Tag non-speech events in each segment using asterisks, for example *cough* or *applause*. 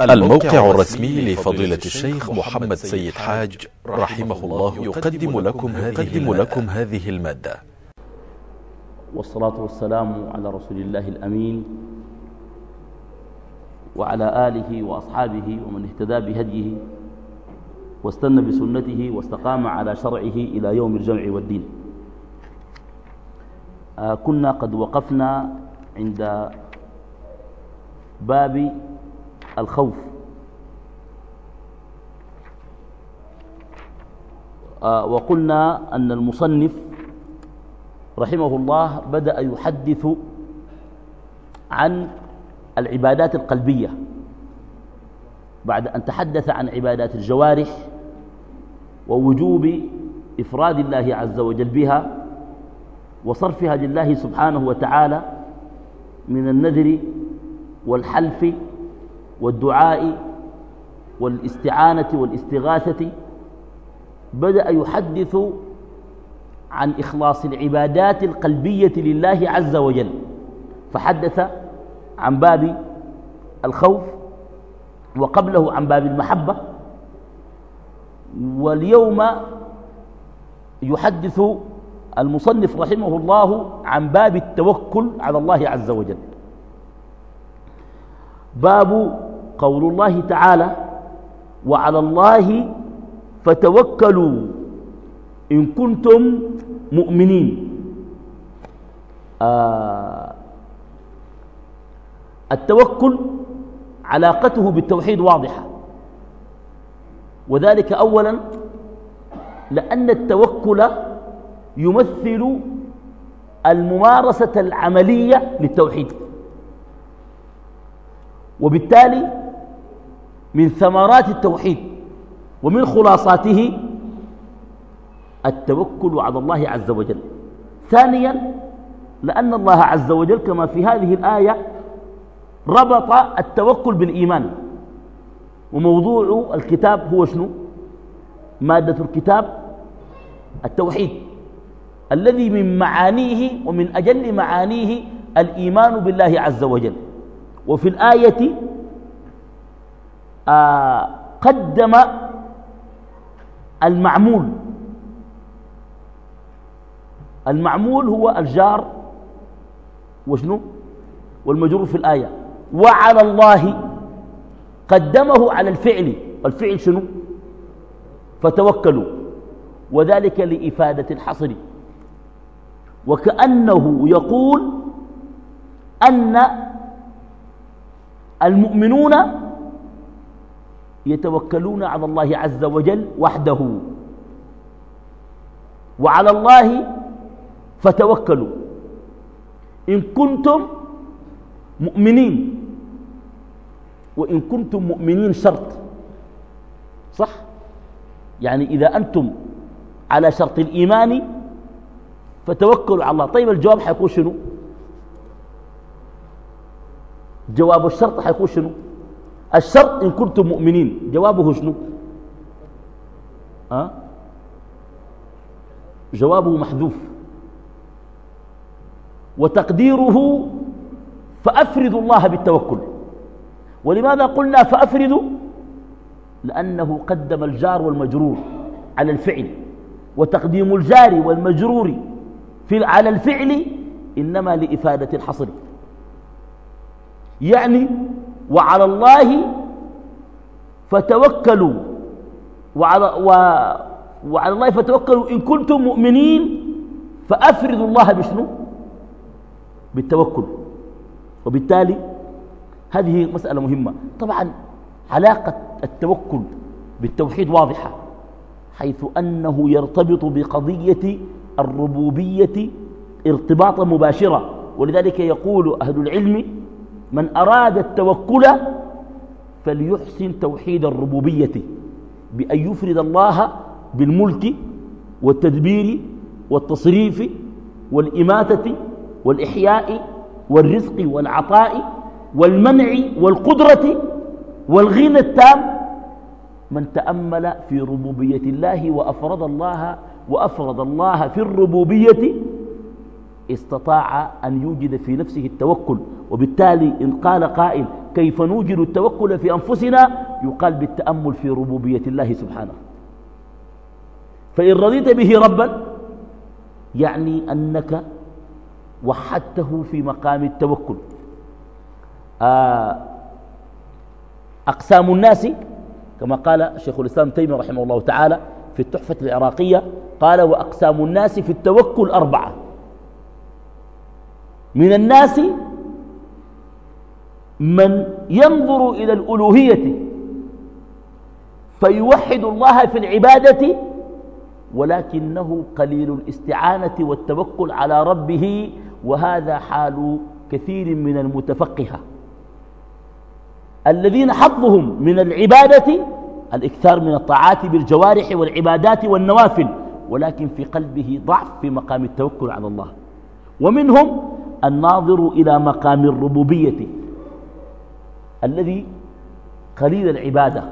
الموقع الرسمي لفضيلة الشيخ محمد سيد حاج رحمه الله يقدم لكم هذه, لكم هذه ا ل م ا د ة والصلاة والسلام على رسول الله الأمين وعلى آله وأصحابه ومن اهتدى بهديه واستنى بسنته واستقام على شرعه إلى يوم الجمع والدين. آه كنا قد وقفنا عند باب الخوف. آه وقلنا أن المصنف رحمه الله بدأ يحدث عن العبادات القلبية. بعد أن تحدث عن عبادات الجوارح ووجوب إفراد الله عز وجل بها وصرفها لله سبحانه وتعالى من النذر والحلف والدعاء والاستعانة والاستغاثة بدأ يحدث عن إخلاص العبادات القلبية لله عز وجل. فحدث عن باب الخوف وقبله عن باب المحبة. واليوم يحدث المصنف رحمه الله عن باب التوكل على الله عز وجل. باب قول الله تعالى وعلى الله فتوكلوا إن كنتم مؤمنين. آه التوكل علاقته بالتوحيد واضحة. وذلك أولا لأن التوكل يمثل الممارسة العملية للتوحيد. وبالتالي من ثمرات التوحيد ومن خلاصاته التوكل على الله عز وجل. ثانيا لأن الله عز وجل كما في هذه الآية ربط التوكل بالإيمان. وموضوع الكتاب هو شنو؟ مادة الكتاب التوحيد الذي من معانيه ومن أجل معانيه الإيمان بالله عز وجل. وفي الآية قدم المعمول. المعمول هو الجار وشنو؟ والمجرور في الآية. وعلى الله قدمه على الفعل. الفعل شنو؟ فتوكلوا. وذلك لإفادة الحصر. وكأنه يقول أن المؤمنون يتوكلون على الله عز وجل وحده. وعلى الله فتوكلوا. إن كنتم مؤمنين. وإن كنتم مؤمنين شرط. صح؟ يعني إذا أنتم على شرط الإيمان فتوكلوا على الله. طيب الجواب حيكون شنو؟ جواب الشرط حيكون شنو؟ الشرط إن كنتم مؤمنين. جوابه شنو؟ أه؟ جوابه محذوف. وتقديره فأفردوا الله بالتوكل. ولماذا قلنا فأفردوا؟ لأنه قدم الجار والمجرور على الفعل. وتقديم الجار والمجرور في على الفعل إنما لإفادة الحصر. يعني وعلى الله فتوكلوا. وعلى, و وعلى الله فتوكلوا. إن كنتم مؤمنين فأفردوا الله بشنو؟ بالتوكل. وبالتالي هذه مسألة مهمة. طبعا علاقة التوكل بالتوحيد واضحة حيث أنه يرتبط بقضية الربوبية ارتباطا مباشرا. ولذلك يقول أهل العلم من أراد التوكل فليحسن توحيد الربوبية بأن يفرد الله بالملك والتدبير والتصريف والإماتة والإحياء والرزق والعطاء والمنع والقدرة والغنى التام. من تأمل في ربوبية الله وأفرد الله وأفرد الله في الربوبية استطاع أن يوجد في نفسه التوكل. وبالتالي إن قال قائل كيف نوجد التوكل في أنفسنا يقال بالتأمل في ربوبية الله سبحانه. فإن رضيت به ربا يعني أنك وحدته في مقام التوكل. آه، أقسام الناس كما قال شيخ الإسلام تيمية رحمه الله تعالى في التحفة العراقية قال وأقسام الناس في التوكل أربعة. من الناس من ينظر إلى الألوهية فيوحد الله في العبادة ولكنه قليل الاستعانة والتوكل على ربه وهذا حال كثير من المتفقهة الذين حظهم من العبادة الإكثار من الطاعات بالجوارح والعبادات والنوافل ولكن في قلبه ضعف في مقام التوكل على الله. ومنهم الناظر إلى مقام الربوبية. الذي قليل العبادة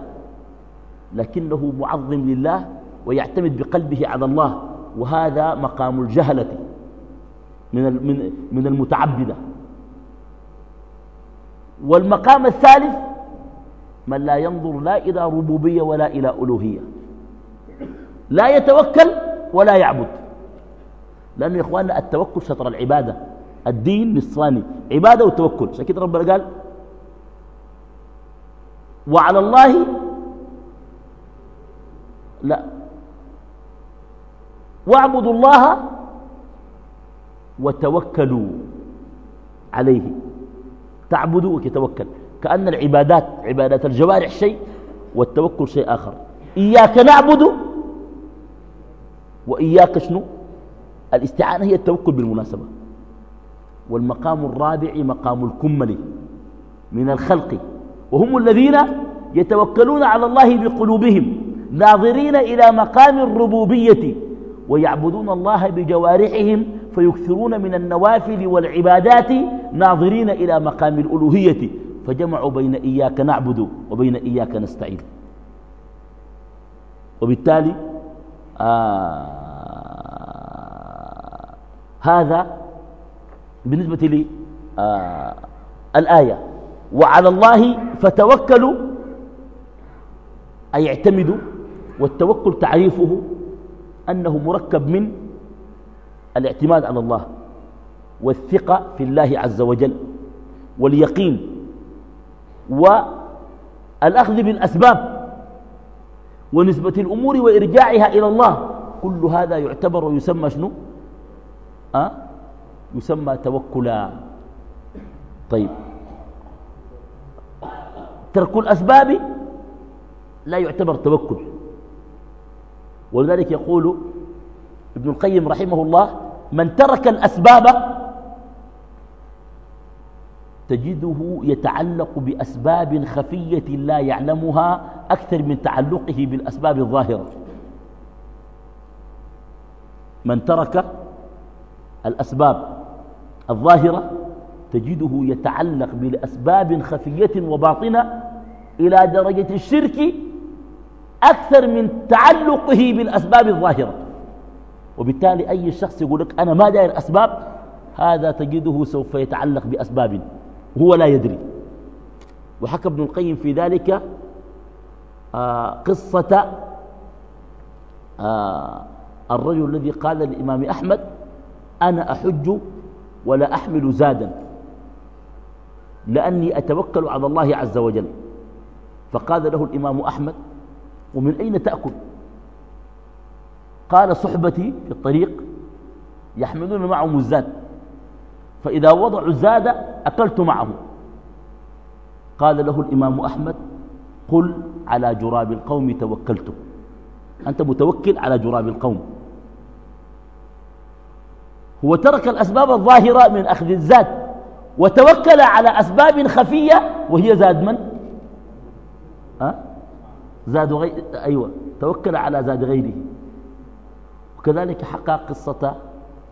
لكنه معظم لله ويعتمد بقلبه على الله وهذا مقام الجهلة من من المتعبدة. والمقام الثالث من لا ينظر لا إلى ربوبية ولا إلى ألوهية. لا يتوكل ولا يعبد. لأنه يا إخواننا التوكل شطر العبادة الدين نصفاني عبادة وتوكل. عشان كده ربنا قال وعلى الله لا. واعبدوا الله وتوكلوا عليه. تعبدوا وتتوكل. كأن العبادات عبادات الجوارح شيء والتوكل شيء آخر. إياك نعبد وإياك شنو؟ الاستعانة هي التوكل بالمناسبة. والمقام الرابع مقام الكمل من الخلق. وهم الذين يتوكلون على الله بقلوبهم ناظرين إلى مقام الربوبية ويعبدون الله بجوارحهم فيكثرون من النوافل والعبادات ناظرين إلى مقام الألوهية فجمعوا بين إياك نعبد وبين إياك نستعين. وبالتالي آه هذا بالنسبة لي آه الآية. وعلى الله فتوكلوا أي اعتمدوا والتوكل تعريفه أنه مركب من الاعتماد على الله والثقة في الله عز وجل واليقين والأخذ بالأسباب ونسبة الأمور وإرجاعها إلى الله. كل هذا يعتبر ويسمى شنو؟ أه؟ يسمى توكلا. طيب. ترك الأسباب لا يعتبر توكل. ولذلك يقول ابن القيم رحمه الله من ترك الأسباب تجده يتعلق بأسباب خفية لا يعلمها أكثر من تعلقه بالأسباب الظاهرة. من ترك الأسباب الظاهرة تجده يتعلق بأسباب خفية وباطنة إلى درجة الشرك أكثر من تعلقه بالأسباب الظاهرة. وبالتالي أي شخص يقول لك أنا ما داير أسباب هذا تجده سوف يتعلق بأسباب هو لا يدري. وحكى ابن القيم في ذلك آه قصة آه الرجل الذي قال للإمام أحمد أنا أحج ولا أحمل زادا لأني أتوكل على الله عز وجل. فقال له الإمام أحمد ومن أين تأكل؟ قال صحبتي في الطريق يحملون معهم الزاد فإذا وضعوا الزاد أكلت معه. قال له الإمام أحمد قل على جراب القوم توكلت أنت متوكل على جراب القوم. هو ترك الأسباب الظاهرة من أخذ الزاد وتوكل على أسباب خفية وهي زاد من؟ زاد غير أيوة. توكل على زاد غيره. وكذلك حكى قصة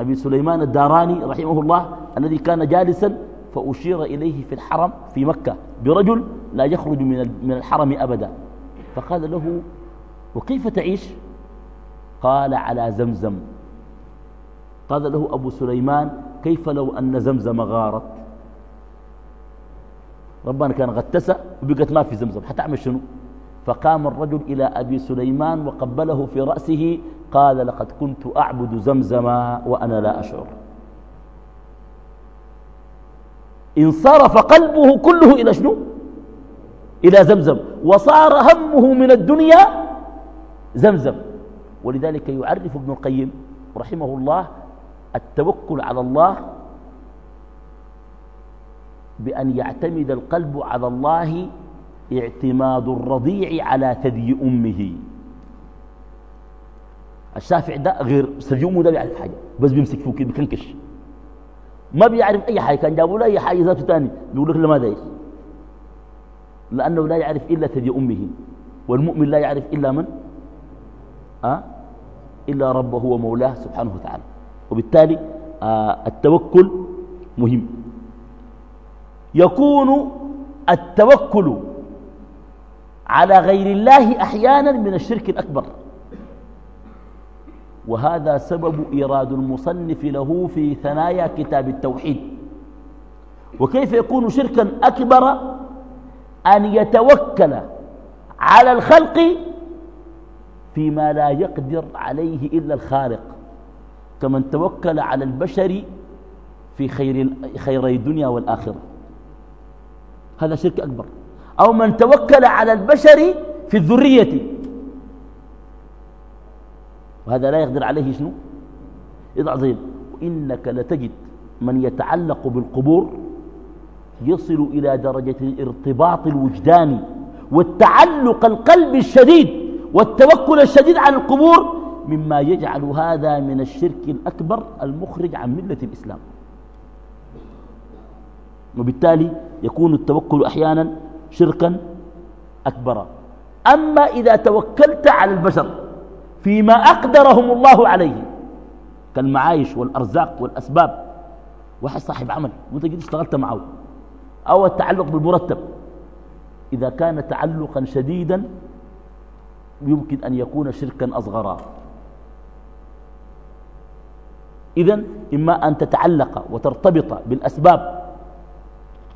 أبي سليمان الداراني رحمه الله الذي كان جالسا فأشير إليه في الحرم في مكة برجل لا يخرج من الحرم أبدا. فقال له وكيف تعيش؟ قال على زمزم. قال له أبو سليمان كيف لو أن زمزم غارت؟ ربنا كان غتسة وبقت ما في زمزم. حتعمل شنو؟ فقام الرجل إلى أبي سليمان وقبله في رأسه قال لقد كنت أعبد زمزم وأنا لا أشعر. انصرف قلبه كله إلى شنو؟ إلى زمزم وصار همه من الدنيا زمزم. ولذلك يعرف ابن القيم رحمه الله التوكل على الله بأن يعتمد القلب على الله اعتماد الرضيع على ثدي أمه. الشافع ده غير سليومه ده بيعرف حاجة بس بيمسك فوق بيكنكش. ما بيعرف أي حاجة كان جابوا له أي حاجة ذاته تاني بيقول لك لماذا إيش؟ لأنه لا يعرف إلا ثدي أمه والمؤمن لا يعرف إلا من؟ أه؟ إلا ربه ومولاه سبحانه وتعالى. وبالتالي آه التوكل مهم. يكون التوكل على غير الله أحيانا من الشرك الأكبر. وهذا سبب إيراد المصنف له في ثنايا كتاب التوحيد. وكيف يكون شركا أكبر؟ أن يتوكل على الخلق فيما لا يقدر عليه إلا الخالق. كمن توكل على البشر في خير خيري الدنيا والآخرة. هذا شرك أكبر. أو من توكل على البشر في الذرية. وهذا لا يقدر عليه شنو؟ إذا عظيم. وإنك لتجد من يتعلق بالقبور يصل إلى درجة الارتباط الوجداني والتعلق القلب الشديد والتوكل الشديد على القبور مما يجعل هذا من الشرك الأكبر المخرج عن ملة الإسلام. وبالتالي يكون التوكل أحيانا شركا أكبر. أما إذا توكلت على البشر فيما أقدرهم الله عليه كالمعايش والأرزاق والأسباب واحد صاحب عمل وانت جيت اشتغلت معه أو التعلق بالمرتب. إذا كان تعلقا شديدا يمكن أن يكون شركا أصغرا. إذا إما أن تتعلق وترتبط بالأسباب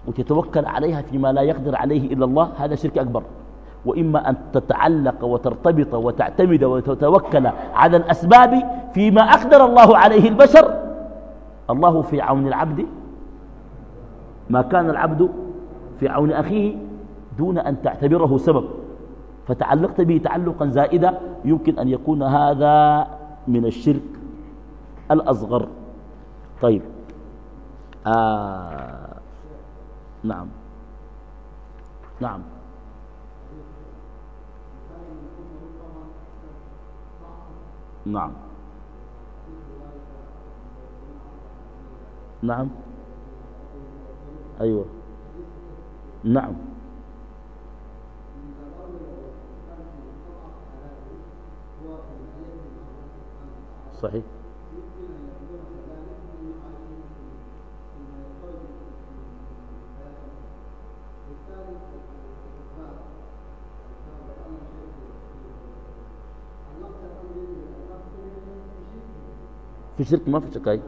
وتتوكل عليها فيما لا يقدر عليه إلا الله هذا شرك أكبر. وإما أن تتعلق وترتبط وتعتمد وتتوكل على الأسباب فيما أقدر الله عليه البشر. الله في عون العبد ما كان العبد في عون أخيه دون أن تعتبره سبب. فتعلقت به تعلقا زائدا يمكن أن يكون هذا من الشرك الأصغر. طيب. آه. نعم. نعم. نعم. نعم. أيوة. نعم. صحيح. في شرك ما في شكاية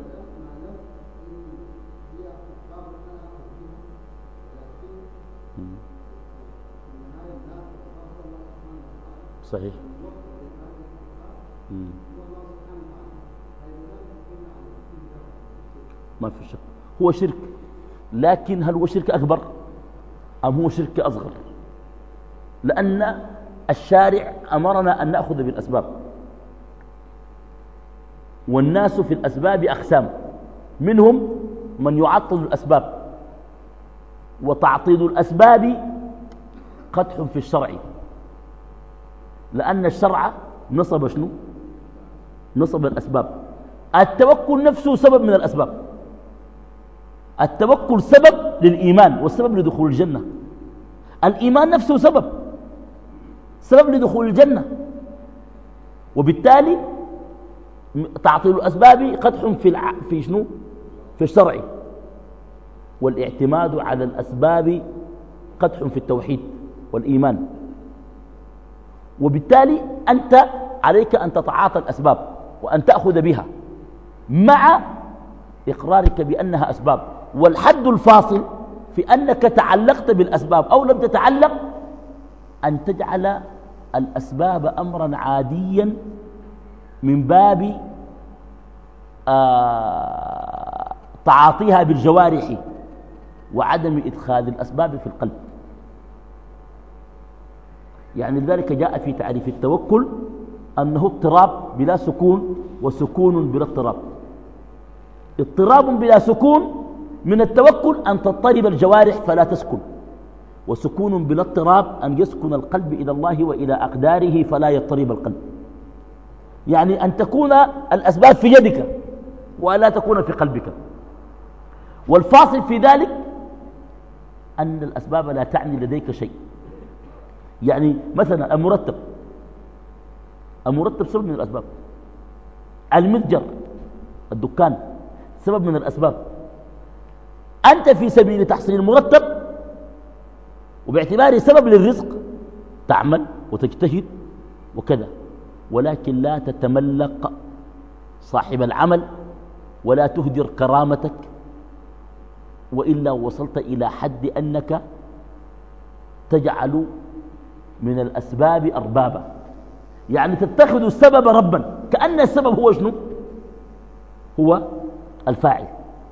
صحيح. ما في شك هو شرك. لكن هل هو شرك أكبر؟ أم هو شرك أصغر؟ لأن الشارع أمرنا أن نأخذ بالأسباب. والناس في الأسباب أقسام. منهم من يعطل الأسباب. وتعطيل الأسباب قدح في الشرع. لأن الشرع نصب شنو؟ نصب الأسباب. التوكل نفسه سبب من الأسباب. التوكل سبب للإيمان والسبب لدخول الجنة. الإيمان نفسه سبب. سبب لدخول الجنة. وبالتالي تعطيل الأسباب قدح في, الع... في شنو؟ في الشرع. والاعتماد على الأسباب قدح في التوحيد والإيمان. وبالتالي أنت عليك أن تتعاطى الأسباب وأن تأخذ بها مع إقرارك بأنها أسباب. والحد الفاصل في أنك تعلقت بالأسباب أو لم تتعلق أن تجعل الأسباب أمرا عاديا من باب آه تعاطيها بالجوارح وعدم إدخال الأسباب في القلب. يعني لذلك جاء في تعريف التوكل أنه اضطراب بلا سكون وسكون بلا اضطراب. اضطراب بلا سكون من التوكل أن تضطرب الجوارح فلا تسكن وسكون بلا اضطراب أن يسكن القلب إلى الله وإلى أقداره فلا يضطرب القلب. يعني أن تكون الأسباب في يدك ولا تكون في قلبك. والفاصل في ذلك أن الأسباب لا تعني لديك شيء. يعني مثلا المرتب. المرتب سبب من الأسباب. المتجر الدكان سبب من الأسباب. أنت في سبيل تحصيل المرتب وباعتباره سبب للرزق تعمل وتجتهد وكذا. ولكن لا تتملق صاحب العمل ولا تهدر كرامتك وإلا وصلت إلى حد أنك تجعل من الأسباب أربابا. يعني تتخذ السبب ربا. كأن السبب هو شنو؟ هو الفاعل.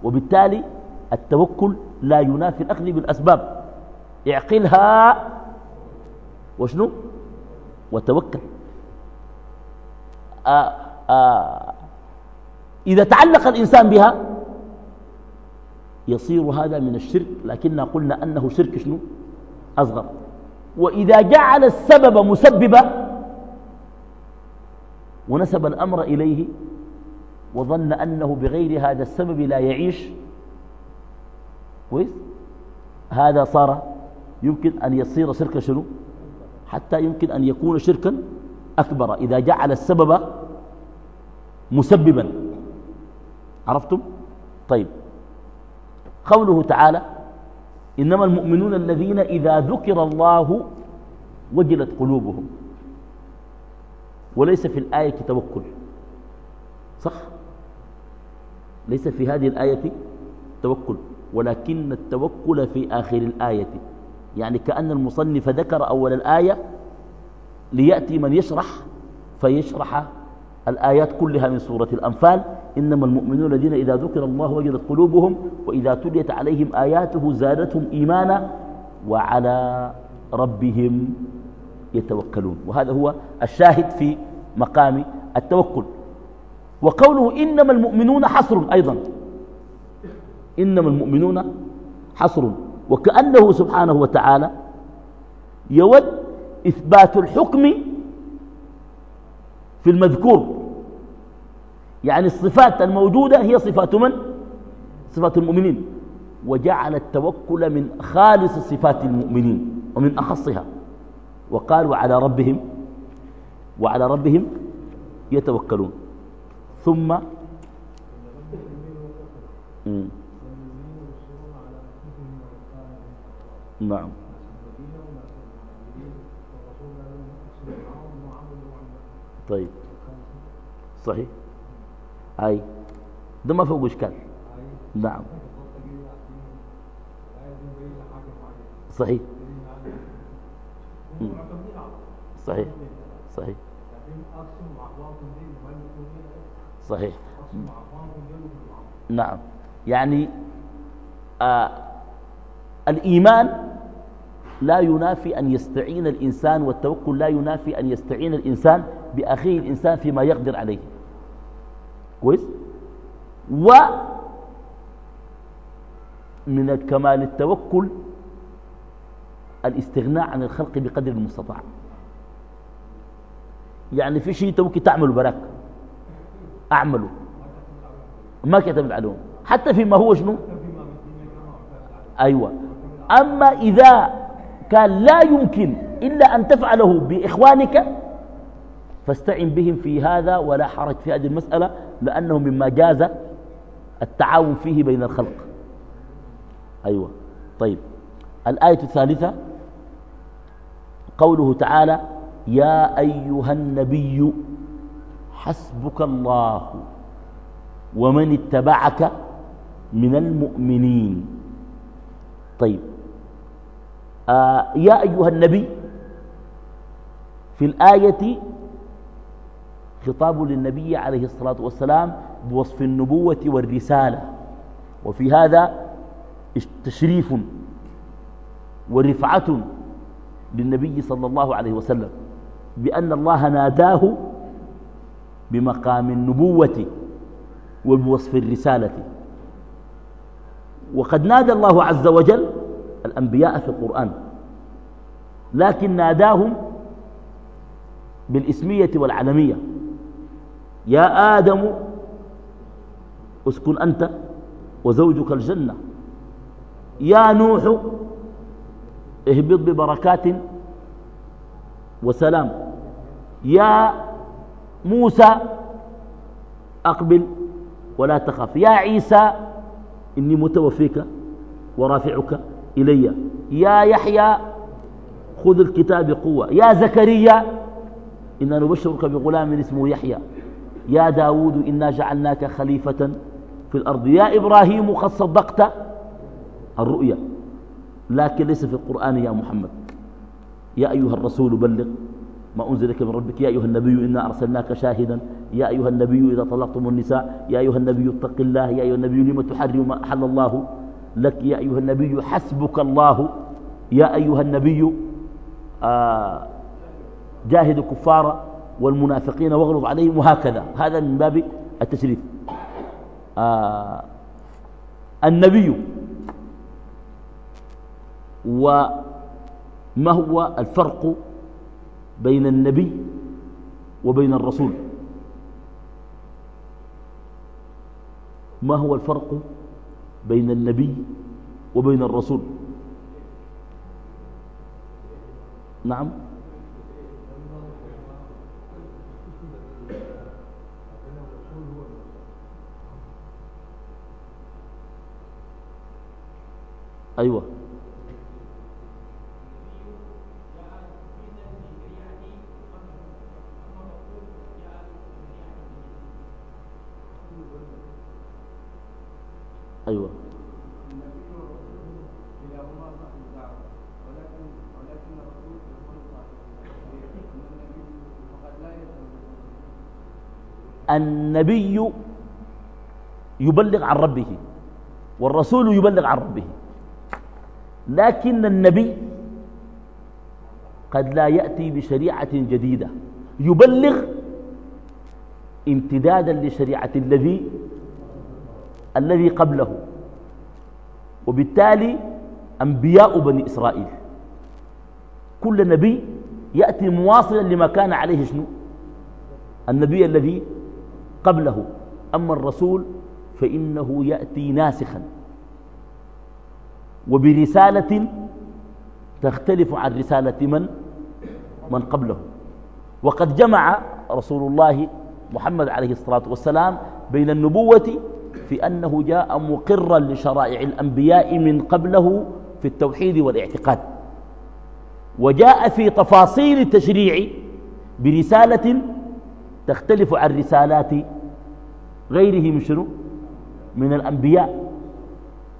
وبالتالي التوكل لا ينافي الأخذ بالأسباب. اعقلها وشنو؟ وتوكل. آه، آه، إذا تعلق الإنسان بها يصير هذا من الشرك لكننا قلنا أنه شرك شنو؟ أصغر. وإذا جعل السبب مسببا ونسب الأمر إليه وظن أنه بغير هذا السبب لا يعيش كويس؟ هذا صار يمكن أن يصير شركا شنو؟ حتى يمكن أن يكون شركا أكبر إذا جعل السبب مسببا. عرفتم؟ طيب. قوله تعالى إنما المؤمنون الذين إذا ذكر الله وجلت قلوبهم. وليس في الآية توكل. صح؟ ليس في هذه الآية توكل. ولكن التوكل في آخر الآية. يعني كأن المصنف ذكر أول الآية ليأتي من يشرح فيشرح الآيات كلها من سورة الأنفال. إنما المؤمنون الذين إذا ذكر الله وجدت قلوبهم وإذا تليت عليهم آياته زادتهم إيمانا وعلى ربهم يتوكلون. وهذا هو الشاهد في مقام التوكل. وقوله إنما المؤمنون حصر أيضا. إنما المؤمنون حصر. وكأنه سبحانه وتعالى يود إثبات الحكم في المذكور. يعني الصفات الموجودة هي صفات من؟ صفات المؤمنين. وجعل التوكل من خالص صفات المؤمنين ومن أخصها. وقال وعلى ربهم وعلى ربهم يتوكلون. ثم نعم. طيب. صحيح؟ أي. ده ما فوق إشكال نعم. صحيح. صحيح. صحيح. صحيح. نعم. يعني آه الإيمان لا ينافي أن يستعين الإنسان والتوكل لا ينافي أن يستعين الإنسان بأخيه الإنسان فيما يقدر عليه. كويس؟ و من الكمال التوكل الاستغناء عن الخلق بقدر المستطاع. يعني في شيء توكي تعمله براك. أعمله. ما كتب عليهم حتى فيما هو شنو؟ أيوة. أما إذا كان لا يمكن إلا أن تفعله بإخوانك فاستعن بهم في هذا ولا حرج في هذه المسألة لأنه مما جاز التعاون فيه بين الخلق. أيوة. طيب. الآية الثالثة. قوله تعالى يا أيها النبي حسبك الله ومن اتبعك من المؤمنين. طيب. آه يا أيها النبي في الآية خطاب للنبي عليه الصلاة والسلام بوصف النبوة والرسالة وفي هذا تشريف ورفعة للنبي صلى الله عليه وسلم بأن الله ناداه بمقام النبوة وبوصف الرسالة. وقد نادى الله عز وجل الأنبياء في القرآن لكن ناداهم بالإسمية والعلمية. يا آدم اسكن أنت وزوجك الجنة. يا نوح اهبط ببركات وسلام. يا موسى أقبل ولا تخف. يا عيسى إني متوفيك ورافعك إلي. يا يحيى خذ الكتاب بقوة. يا زكريا إنا نبشرك بغلام اسمه يحيى. يا داود إنا جعلناك خليفة في الأرض. يا إبراهيم قد صدقت الرؤيا. لكن ليس في القرآن يا محمد. يا أيها الرسول بلغ ما أنزل لك من ربك. يا أيها النبي إنا أرسلناك شاهدا. يا أيها النبي إذا طلقتم النساء يا أيها النبي اتق الله. يا أيها النبي لم تحرم ما أحل الله لك يا أيها النبي حسبك الله. يا أيها النبي آه جاهد الكفار والمنافقين واغلظ عليهم وهكذا. هذا من باب التشريف. آه النبي وما هو الفرق بين النبي وبين الرسول؟ ما هو الفرق بين النبي وبين الرسول. نعم. أيوة. النبي يبلغ عن ربه والرسول يبلغ عن ربه. لكن النبي قد لا يأتي بشريعة جديدة. يبلغ امتدادا لشريعة الذي الذي قبله. وبالتالي أنبياء بني إسرائيل. كل نبي يأتي مواصلا لما كان عليه شنو؟ النبي الذي قبله. أما الرسول فإنه يأتي ناسخا. وبرسالة تختلف عن رسالة من؟ من قبله. وقد جمع رسول الله محمد عليه الصلاة والسلام بين النبوة في أنه جاء مقرا لشرائع الأنبياء من قبله في التوحيد والاعتقاد. وجاء في تفاصيل التشريع برسالة تختلف عن رسالات غيره من شنو؟ من الأنبياء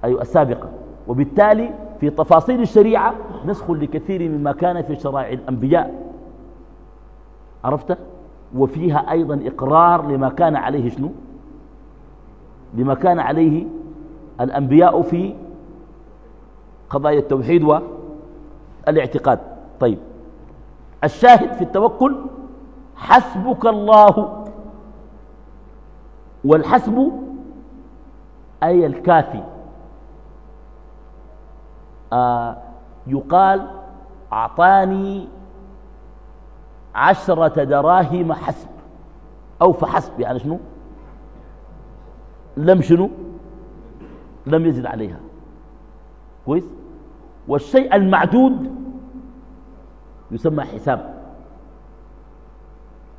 أي السابقة. وبالتالي في تفاصيل الشريعة نسخ لكثير مما كان في شرائع الأنبياء. عرفت؟ وفيها أيضا إقرار لما كان عليه شنو؟ لما كان عليه الأنبياء في قضايا التوحيد والاعتقاد طيب الشاهد في التوكل حسبك الله. والحسب أي الكافي. آه يقال أعطاني عشرة دراهم حسب. أو فحسب يعني شنو؟ لم شنو؟ لم يزد عليها. كويس؟ والشيء المعدود يسمى حساب.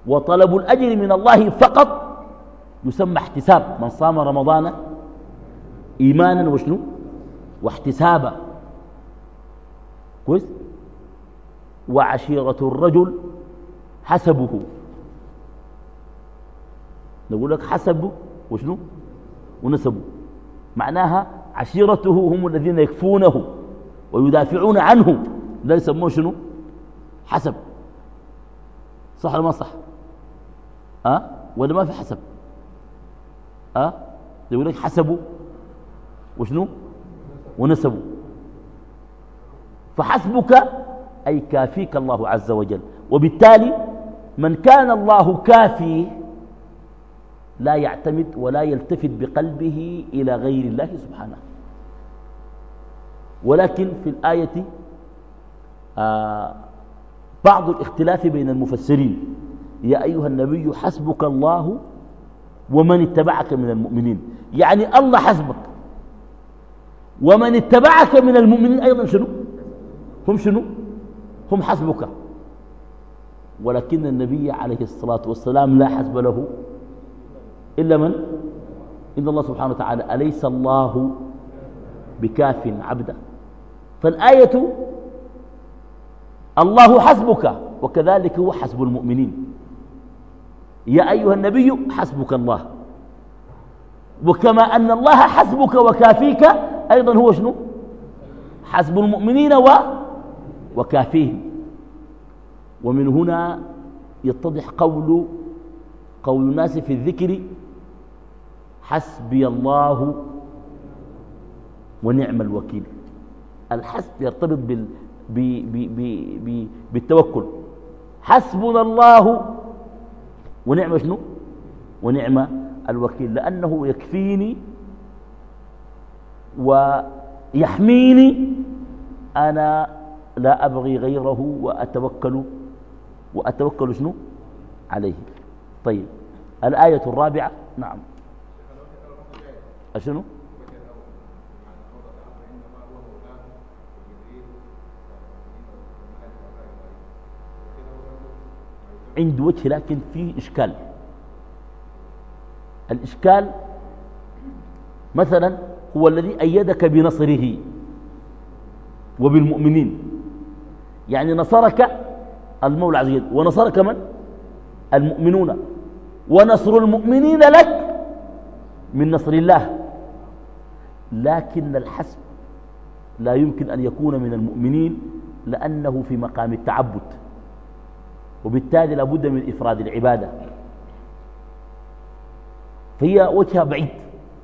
وطلب الأجر من الله فقط يسمى احتساب. من صام رمضان إيمانا وشنو؟ واحتسابا. كويس؟ وعشيرة الرجل حسبه. نقول لك حسبه وشنو؟ ونسبه. معناها عشيرته هم الذين يكفونه ويدافعون عنه. لا يسموه شنو؟ حسب. صح ولا ما صح؟ أه؟ ولا ما في حسب. أه؟ يقول لك حسبوا. وشنو؟ ونسبوا. فحسبك أي كافيك الله عز وجل. وبالتالي من كان الله كافيه لا يعتمد ولا يلتفت بقلبه إلى غير الله سبحانه. ولكن في الآية آه بعض الاختلاف بين المفسرين. يا أيها النبي حسبك الله ومن اتبعك من المؤمنين. يعني الله حسبك. ومن اتبعك من المؤمنين أيضا شنو؟ هم شنو؟ هم حسبك. ولكن النبي عليه الصلاة والسلام لا حسب له إلا من؟ إن الله سبحانه وتعالى. أليس الله بكاف عبدا فالآية الله حسبك وكذلك هو حسب المؤمنين. يا أيها النبي حسبك الله. وكما أن الله حسبك وكافيك أيضا هو شنو؟ حسب المؤمنين و وكافيهم. ومن هنا يتضح قول قول الناس في الذكر حسبي الله ونعم الوكيل. الحسب يرتبط بال بي بي بي بي بالتوكل. حسبنا الله ونعم شنو؟ ونعم الوكيل لأنه يكفيني ويحميني أنا لا أبغي غيره وأتوكل وأتوكل شنو؟ عليه. طيب الآية الرابعة نعم. شنو عند وجه لكن في إشكال. الإشكال مثلا هو الذي أيدك بنصره وبالمؤمنين. يعني نصرك المولى عز وجل ونصرك من؟ المؤمنون. ونصر المؤمنين لك من نصر الله. لكن الحسب لا يمكن أن يكون من المؤمنين لأنه في مقام التعبد. وبالتالي لابد من إفراد العبادة. فهي وجهها بعيد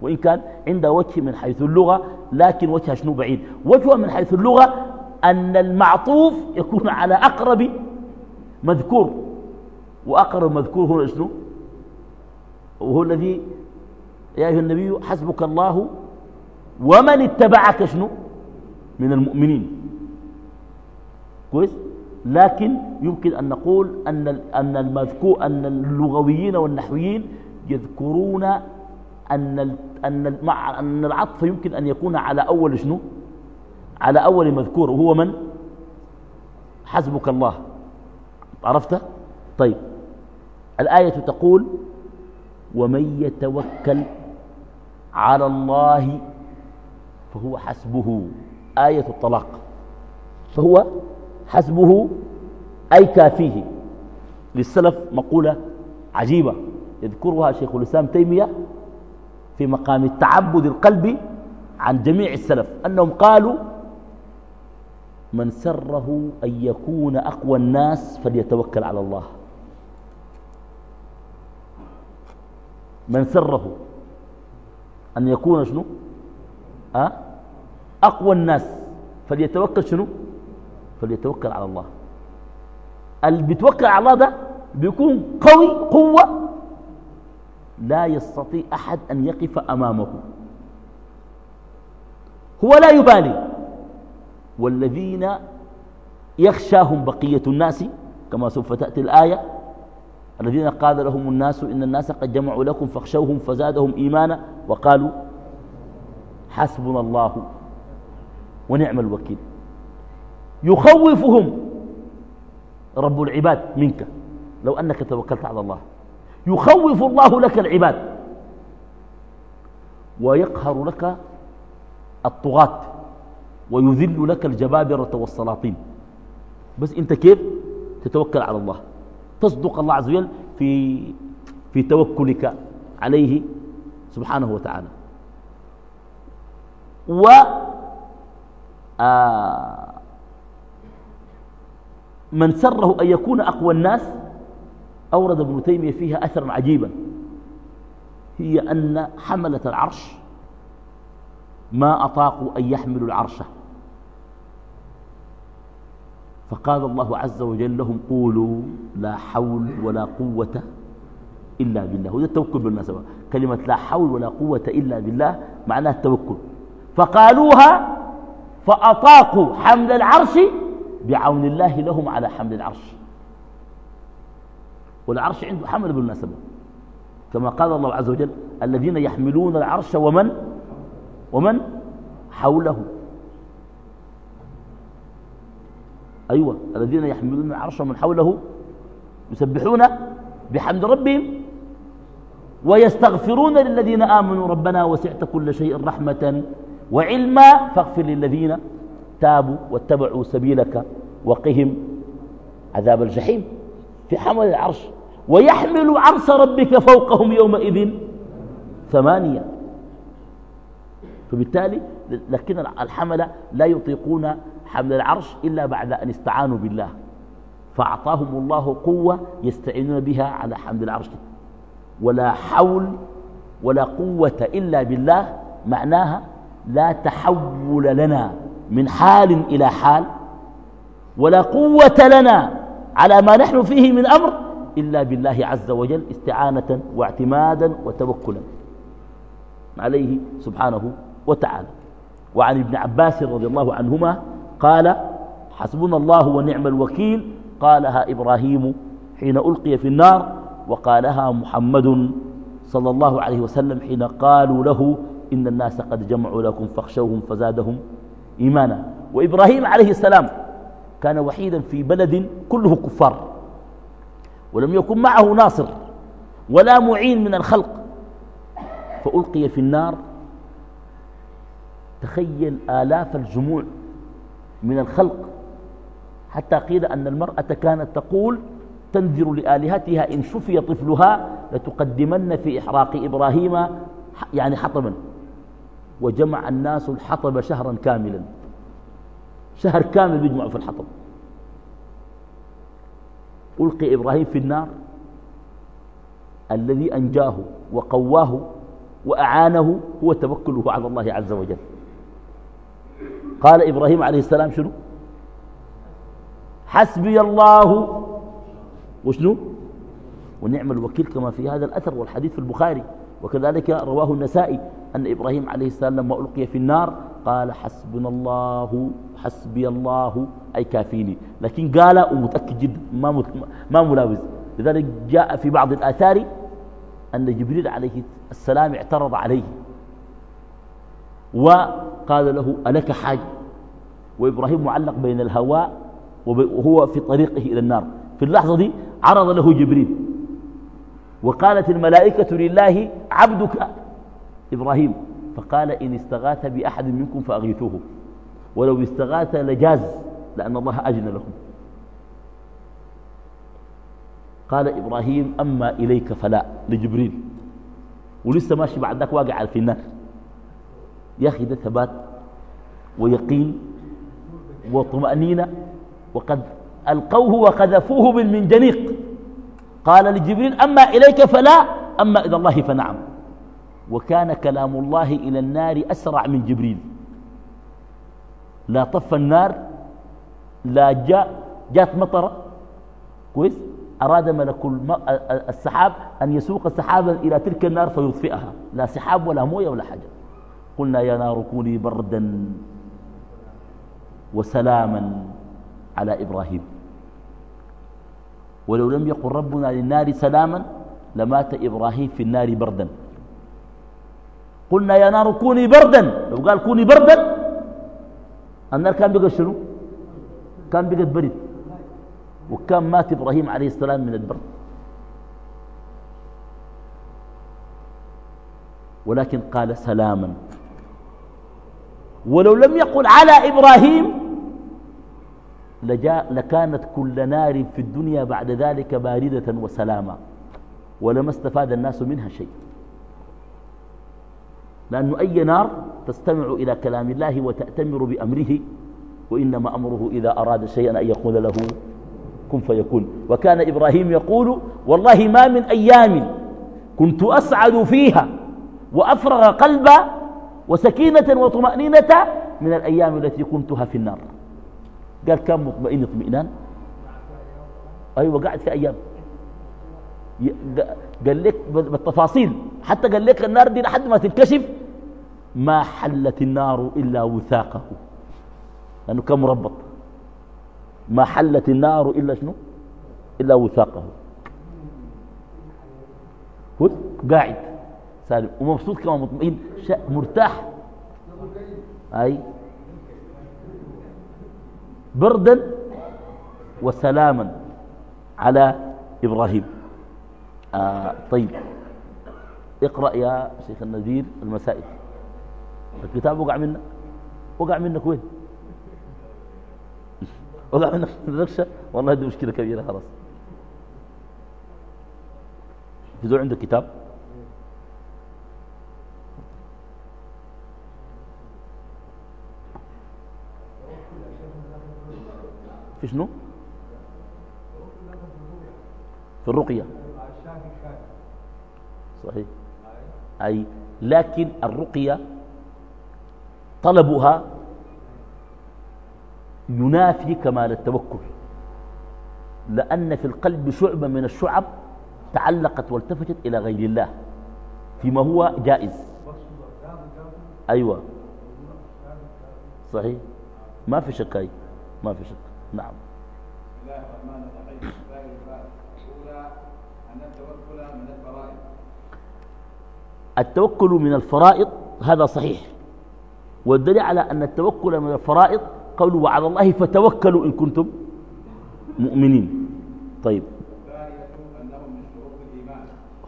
وإن كان عندها وجه من حيث اللغة لكن وجهها شنو بعيد؟ وجهها من حيث اللغة أن المعطوف يكون على أقرب مذكور. وأقرب مذكور هو شنو؟ وهو الذي يا أيها النبي حسبك الله ومن اتبعك شنو؟ من المؤمنين. كويس؟ لكن يمكن أن نقول أن أن المذكور أن اللغويين والنحويين يذكرون أن أن مع أن العطف يمكن أن يكون على أول شنو؟ على أول مذكور وهو من؟ حسبك الله. عرفت؟ طيب. الآية تقول ومن يتوكل على الله فهو حسبه. آية الطلاق. فهو حسبه أي كافيه. للسلف مقولة عجيبة يذكرها شيخ الإسلام تيمية في مقام التعبد القلبي عن جميع السلف أنهم قالوا من سره أن يكون أقوى الناس فليتوكل على الله. من سره أن يكون شنو؟ أه؟ أقوى الناس فليتوكل شنو؟ فليتوكل على الله. اللي بيتوكل على الله ده بيكون قوي قوة. لا يستطيع أحد أن يقف أمامه. هو لا يبالي. والذين يخشاهم بقية الناس كما سوف تأتي الآية الذين قال لهم الناس إن الناس قد جمعوا لكم فاخشوهم فزادهم إيمانا وقالوا حسبنا الله ونعم الوكيل. يخوفهم. رب العباد منك. لو أنك توكلت على الله. يخوف الله لك العباد. ويقهر لك الطغاة. ويذل لك الجبابرة والسلاطين. بس أنت كيف؟ تتوكل على الله. تصدق الله عز وجل في في توكلك عليه سبحانه وتعالى. و آه من سره أن يكون أقوى الناس أورد ابن تيمية فيها أثرا عجيبا. هي أن حملة العرش ما أطاقوا أن يحملوا العرش. فقال الله عز وجل لهم قولوا لا حول ولا قوة إلا بالله. وده التوكل بالمناسبة. كلمة لا حول ولا قوة إلا بالله معناها التوكل. فقالوها فأطاقوا حمل العرش بعون الله لهم على حمل العرش. والعرش عنده حمل بالمناسبة كما قال الله عز وجل الذين يحملون العرش ومن؟ ومن؟ حوله. أيوة الذين يحملون العرش ومن حوله يسبحون بحمد ربهم ويستغفرون للذين آمنوا ربنا وسعت كل شيء رحمة وعلما فاغفر للذين تابوا واتبعوا سبيلك وقهم عذاب الجحيم في حمل العرش. ويحمل عرش ربك فوقهم يومئذ ثمانية. فبالتالي لكن الحملة لا يطيقون حمل العرش إلا بعد أن استعانوا بالله. فأعطاهم الله قوة يستعينون بها على حمل العرش. ولا حول ولا قوة إلا بالله معناها لا تحول لنا. من حال إلى حال ولا قوة لنا على ما نحن فيه من أمر إلا بالله عز وجل استعانة واعتمادا وتوكلا عليه سبحانه وتعالى. وعن ابن عباس رضي الله عنهما قال حسبنا الله ونعم الوكيل قالها إبراهيم حين ألقي في النار وقالها محمد صلى الله عليه وسلم حين قالوا له إن الناس قد جمعوا لكم فاخشوهم فزادهم إيمانا. وإبراهيم عليه السلام كان وحيدا في بلد كله كفار. ولم يكن معه ناصر ولا معين من الخلق. فألقي في النار. تخيل آلاف الجموع من الخلق. حتى قيل أن المرأة كانت تقول تنذر لآلهتها إن شفي طفلها لتقدمن في إحراق إبراهيم يعني حطبا وجمع الناس الحطب شهرا كاملا. شهر كامل بيجمعوا في الحطب. ألقي إبراهيم في النار الذي أنجاه وقواه وأعانه هو توكله على الله عز وجل. قال إبراهيم عليه السلام شنو؟ حسبي الله. وشنو؟ ونعم الوكيل كما في هذا الأثر والحديث في البخاري. وكذلك رواه النسائي. أن إبراهيم عليه السلام لما ألقي في النار قال حسبنا الله حسبي الله أي كافيني. لكن قال ومتأكد جدا ما, ما ملاوز. لذلك جاء في بعض الآثار أن جبريل عليه السلام اعترض عليه. وقال له ألك حاجة؟ وإبراهيم معلق بين الهواء وهو في طريقه إلى النار. في اللحظة دي عرض له جبريل. وقالت الملائكة لله عبدك إبراهيم فقال إن استغاث بأحد منكم فأغيثوه. ولو استغاث لجاز لأن الله أجن لهم قال إبراهيم أما إليك فلا لجبريل. ولسه ماشي بعد ذاك واقع في النار. يا أخي ده ثبات ويقين وطمأنينة. وقد ألقوه وقذفوه بالمنجنيق قال لجبريل أما إليك فلا أما إلى الله فنعم. وكان كلام الله إلى النار أسرع من جبريل. لا طف النار لا جاء جاءت مطرة. كويس؟ أراد ملك السحاب أن يسوق سحابا إلى تلك النار فيطفئها. لا سحاب ولا موية ولا حاجة. قلنا يا نار كوني بردا وسلاما على إبراهيم. ولو لم يقل ربنا للنار سلاما لمات إبراهيم في النار بردا. قلنا يا نار كوني بردا. لو قال كوني بردا النار كان بقى شنو؟ كان بقى برد. وكان مات إبراهيم عليه السلام من البرد. ولكن قال سلاما. ولو لم يقل على إبراهيم لجاء لكانت كل نار في الدنيا بعد ذلك باردة وسلاما. ولما استفاد الناس منها شيء. لأن أي نار تستمع إلى كلام الله وتأتمر بأمره وإنما أمره إذا أراد شيئا أن يقول له كن فيكون. وكان إبراهيم يقول والله ما من أيام كنت أسعد فيها وأفرغ قلبا وسكينة وطمأنينة من الأيام التي كنتها في النار. قال كان مطمئن اطمئنان. أيوة قاعد في أيام. قال لك بالتفاصيل. حتى قال لك النار دي لحد ما تنكشف. ما حلت النار إلا وثاقه. لأنه كان مربط؟ ما حلت النار إلا شنو؟ إلا وثاقه. هو قاعد سالم ومبسوط كما مطمئن مرتاح. أي؟ بردا وسلاما على إبراهيم. آه طيب. اقرأ يا شيخ النذير المسائل. الكتاب وقع منك. وقع منك وين؟ *laughs* وقع منك الركشة والله دي مشكلة كبيرة خلاص. في زول عنده كتاب؟ في شنو؟ في الرقية. صحيح. أي لكن الرقية طلبها ينافي كمال التوكل لأن في القلب شعبة من الشعب تعلقت والتفتت إلى غير الله فيما هو جائز. أيوة. صحيح. ما في شك ما في شك. نعم. بسم الله الرحمن الرحيم الأولى أن التوكل من الفرائض التوكل من الفرائض هذا صحيح. والدليل على أن التوكل من الفرائض قوله وعلى الله فتوكلوا إن كنتم مؤمنين. طيب.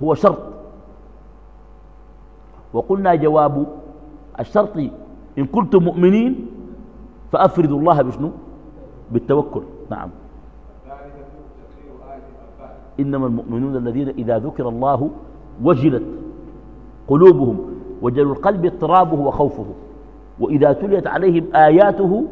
هو شرط. وقلنا جواب الشرط إن كنتم مؤمنين فأفردوا الله بشنو؟ بالتوكل. نعم. إنما المؤمنون الذين إذا ذكر الله وجلت قلوبهم وجل القلب اضطرابه وخوفه. وإذا تليت عليهم آياته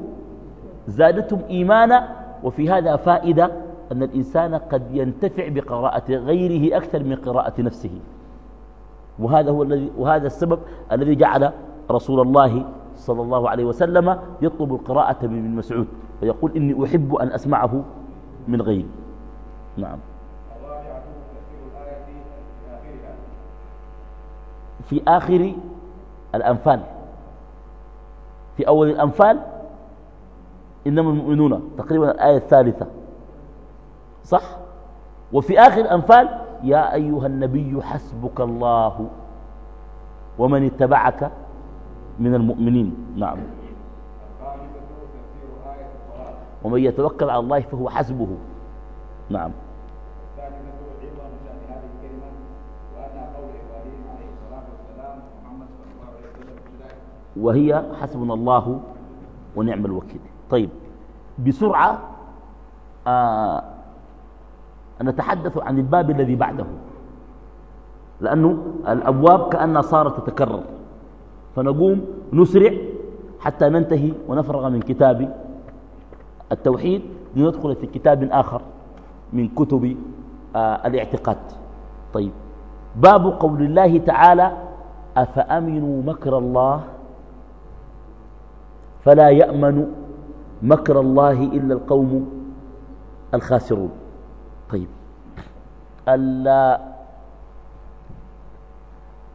زادتهم إيمانا وفي هذا فائدة أن الإنسان قد ينتفع بقراءة غيره أكثر من قراءة نفسه. وهذا هو الذي وهذا السبب الذي جعل رسول الله صلى الله عليه وسلم يطلب القراءة من ابن مسعود فيقول إني أحب أن أسمعه من غيري. نعم. في آخر الأنفال. في أول الأنفال إنما المؤمنون تقريبا الآية الثالثة. صح؟ وفي آخر الأنفال يا أيها النبي حسبك الله ومن اتبعك من المؤمنين. نعم. ومن يتوكل على الله فهو حسبه. نعم. وهي حسبنا الله ونعم الوكيل. طيب بسرعة آه نتحدث عن الباب الذي بعده. لأنه الأبواب كأنها صارت تتكرر. فنقوم نسرع حتى ننتهي ونفرغ من كتاب التوحيد لندخل في كتاب آخر من كتب آه الاعتقاد. طيب باب قول الله تعالى أفأمنوا مكر الله فلا يأمن مكر الله إلا القوم الخاسرون. طيب.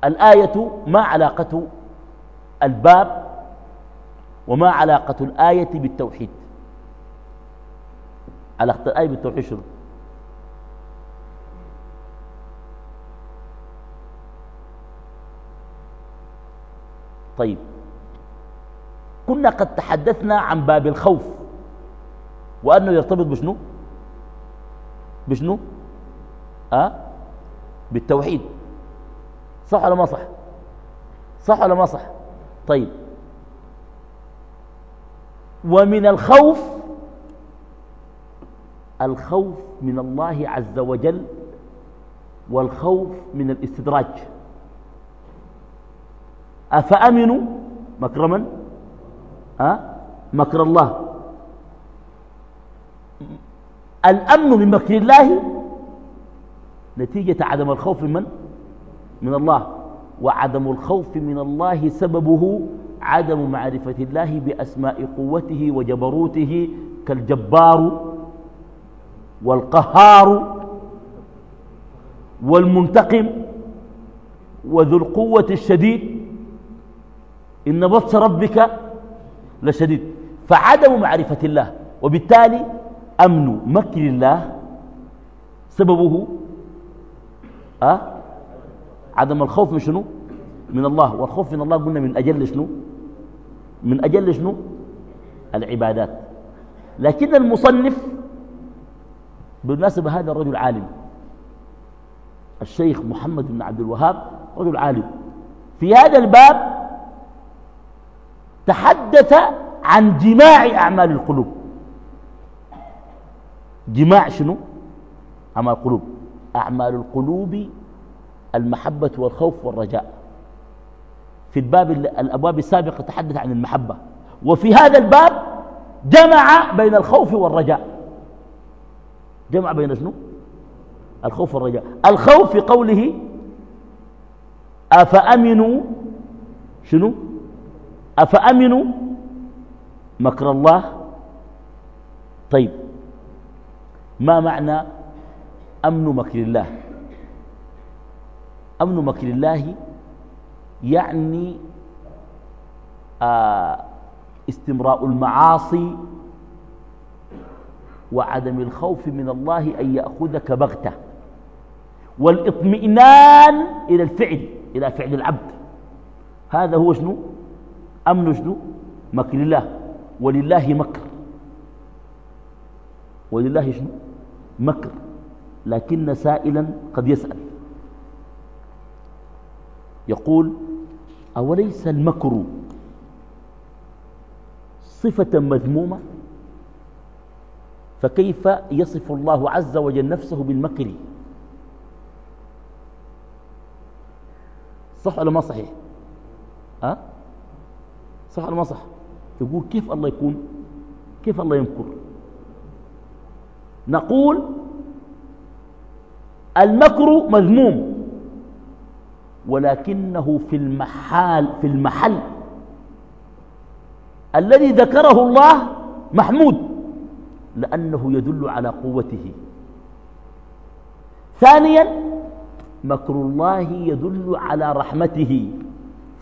الآية ما علاقة الباب وما علاقة الآية بالتوحيد؟ علاقة الآية بالتوحيد شنو؟ طيب. كنا قد تحدثنا عن باب الخوف. وأنه يرتبط بشنو؟ بشنو؟ أه؟ بالتوحيد. صح ولا ما صح؟ صح ولا ما صح؟ طيب. ومن الخوف الخوف من الله عز وجل والخوف من الاستدراج. أفأمنوا مكرما؟ مكر الله. الأمن من مكر الله نتيجة عدم الخوف من؟ من الله. وعدم الخوف من الله سببه عدم معرفة الله بأسماء قوته وجبروته كالجبار والقهار والمنتقم وذو القوة الشديد. إن بطش ربك لشديد. فعدم معرفة الله وبالتالي أمن مكر الله سببه أه؟ عدم الخوف من شنو؟ من الله. والخوف من الله قلنا من أجل شنو؟ من أجل شنو؟ العبادات. لكن المصنف بالمناسبة هذا الرجل عالم. الشيخ محمد بن عبد الوهاب رجل عالم. في هذا الباب تحدث عن جماع أعمال القلوب. جماع شنو؟ أعمال القلوب. أعمال القلوب المحبة والخوف والرجاء. في الباب الأبواب السابقة تحدث عن المحبة. وفي هذا الباب جمع بين الخوف والرجاء. جمع بين شنو؟ الخوف والرجاء. الخوف في قوله أفأمنوا شنو؟ أفأمنوا مكر الله؟ طيب ما معنى أمن مكر الله؟ أمن مكر الله يعني آه استمراء المعاصي وعدم الخوف من الله أن يأخذك بغتة والإطمئنان إلى الفعل إلى فعل العبد. هذا هو شنو؟ أمن شنو؟ مكر الله ولله مكر. ولله شنو؟ مكر. لكن سائلا قد يسأل. يقول أوليس المكر صفة مذمومة؟ فكيف يصف الله عز وجل نفسه بالمكر؟ صح ولا ما صحيح؟ أه؟ صح ولا ما صح؟ يقول كيف الله يكون؟ كيف الله يمكر؟ نقول المكر مذموم ولكنه في المحال في المحل. الذي ذكره الله محمود لأنه يدل على قوته. ثانيا مكر الله يدل على رحمته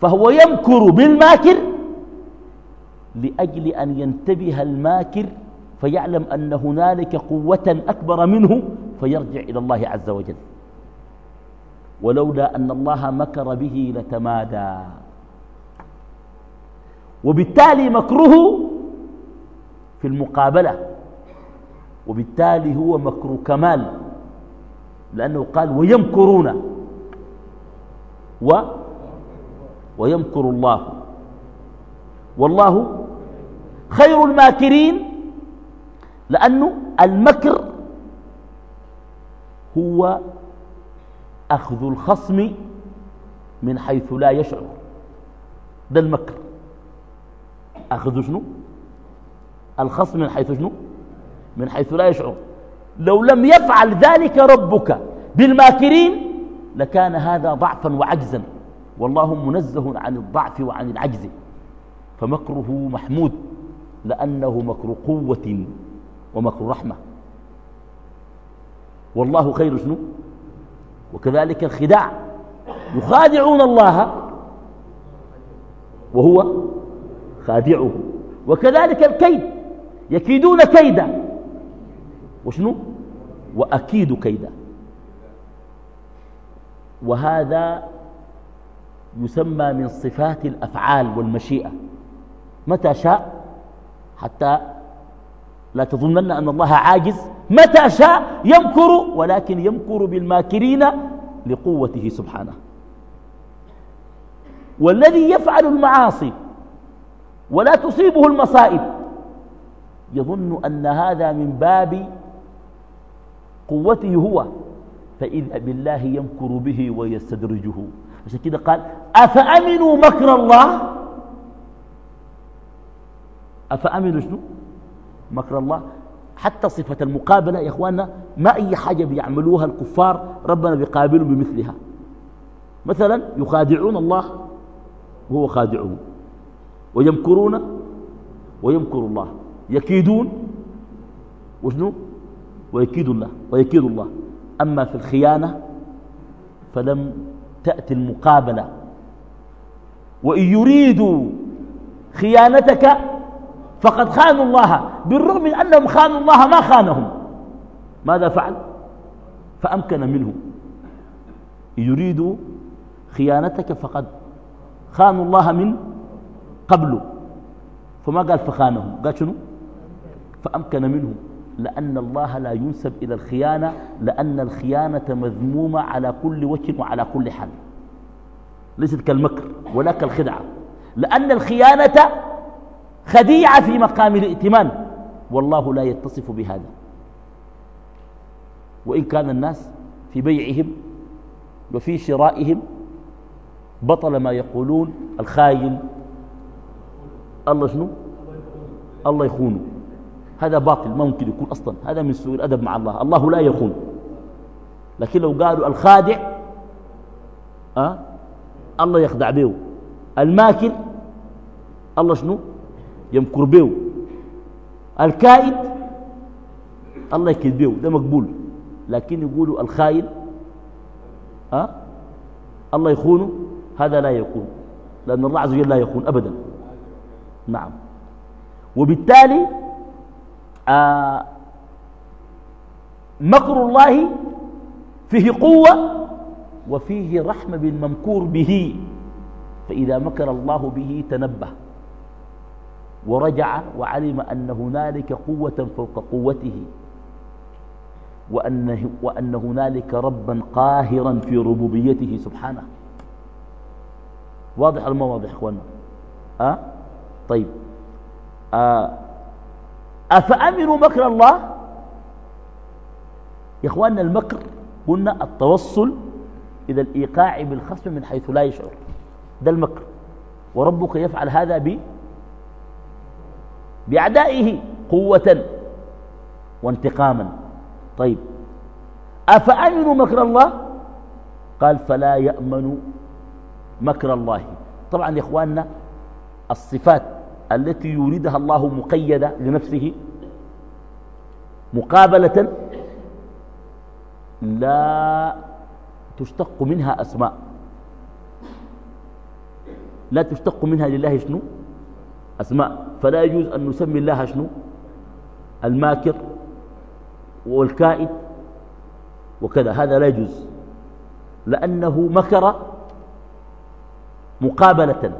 فهو يمكر بالماكر لأجل أن ينتبه الماكر فيعلم أن هنالك قوة أكبر منه فيرجع إلى الله عز وجل. ولولا أن الله مكر به لتمادى. وبالتالي مكره في المقابلة. وبالتالي هو مكر كمال. لأنه قال ويمكرون. و ويمكر الله. والله خير الماكرين لأنه المكر هو أخذ الخصم من حيث لا يشعر. ده المكر. أخذ شنو؟ الخصم من حيث شنو؟ من حيث لا يشعر. لو لم يفعل ذلك ربك بالماكرين لكان هذا ضعفا وعجزا. والله منزه عن الضعف وعن العجز. فمكره محمود. لأنه مكر قوة ومكر رحمة. والله خير شنو؟ وكذلك الخداع. يخادعون الله وهو خادعه. وكذلك الكيد. يكيدون كيدا. وشنو؟ وأكيد كيدا. وهذا يسمى من صفات الأفعال والمشيئة. متى شاء؟ حتى لا تظنن أن الله عاجز متى شاء يمكر ولكن يمكر بالماكرين لقوته سبحانه. والذي يفعل المعاصي ولا تصيبه المصائب يظن أن هذا من باب قوته هو فإذا بالله يمكر به ويستدرجه. عشان كده قال أفأمنوا مكر الله؟ أفأمنوا شنو؟ مكر الله. حتى صفة المقابلة يا إخواننا ما أي حاجة بيعملوها الكفار ربنا بيقابلهم بمثلها. مثلا يخادعون الله وهو خادعهم. ويمكرون ويمكر الله. يكيدون وشنو؟ ويكيد الله ويكيد الله. أما في الخيانة فلم تأتي المقابلة. وإن يريدوا خيانتك فقد خانوا الله بالرغم من أنهم خانوا الله ما خانهم. ماذا فعل؟ فأمكن منه. يريد خيانتك فقد خانوا الله من قبل. فما قال فخانهم؟ قال شنو؟ فأمكن منهم لأن الله لا ينسب إلى الخيانة لأن الخيانة مذمومة على كل وجه وعلى كل حال. ليست كالمكر ولا كالخدعة. لأن الخيانة خديعة في مقام الائتمان. والله لا يتصف بهذا. وإن كان الناس في بيعهم وفي شرائهم بطل ما يقولون الخاين. الله شنو؟ الله يخونه هذا باطل ما ممكن يكون أصلا. هذا من سوء الأدب مع الله. الله لا يخون. لكن لو قالوا الخادع أه؟ الله يخدع به. الماكر الله شنو؟ يمكر به الكائد الله يكيد به ده مقبول. لكن يقولوا الخائن أه؟ الله يخونه هذا لا يكون. لأن الله عز وجل لا يخون أبدا. نعم. وبالتالي آه مكر الله فيه قوة وفيه رحمة بالممكور به. فإذا مكر الله به تنبه. ورجع وعلم أن هنالك قوة فوق قوته وأن, وأن هنالك ربا قاهرا في ربوبيته سبحانه. واضح ما واضح اخوانا أه؟ طيب. أه أفأمنوا مكر الله؟ يا إخواننا المكر قلنا التوصل إلى الإيقاع بالخصم من حيث لا يشعر. ده المكر. وربك يفعل هذا ب بأعدائه قوة وانتقاما. طيب أفأمنوا مكر الله؟ قال فلا يأمن مكر الله. طبعا يا إخواننا الصفات التي يريدها الله مقيدة لنفسه مقابلة لا تشتق منها أسماء لا تشتق منها لله شنو؟ أسماء فلا يجوز أن نسمي الله شنو الماكر والكائد وكذا هذا لا يجوز لأنه مكر مقابلة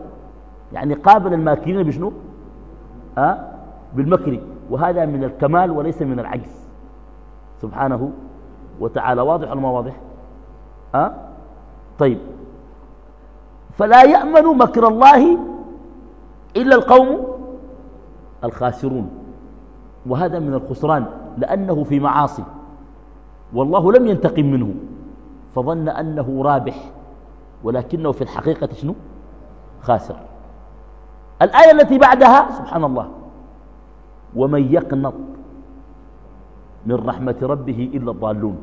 يعني قابل الماكرين بشنو أه؟ بالمكر وهذا من الكمال وليس من العجز سبحانه وتعالى واضح ولا ما واضح أه؟ طيب فلا يأمن مكر الله إلا القوم الخاسرون. وهذا من الخسران لأنه في معاصي والله لم ينتقم منه. فظن أنه رابح ولكنه في الحقيقة شنو؟ خاسر. الآية التي بعدها سبحان الله ومن يقنط من رحمة ربه إلا الضالون.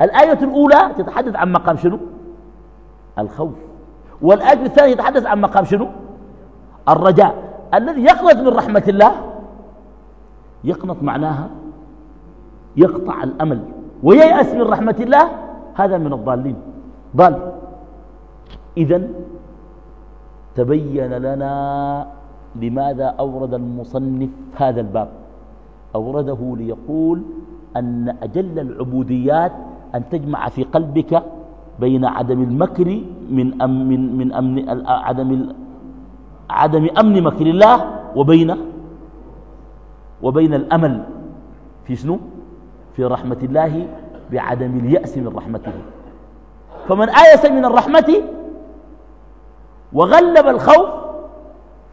الآية الأولى تتحدث عن مقام شنو؟ الخوف. والآية الثانية تتحدث عن مقام شنو؟ الرجاء. الذي يقنط من رحمة الله يقنط معناها يقطع الأمل وييأس من رحمة الله هذا من الضالين. ضال. إذا تبين لنا لماذا أورد المصنف هذا الباب. أورده ليقول أن أجل العبوديات أن تجمع في قلبك بين عدم المكر من أم من من أمن عدم عدم أمن مكر الله وبين وبين الأمل في شنو؟ في رحمة الله بعدم اليأس من رحمته فمن آيس من الرحمة وغلب الخوف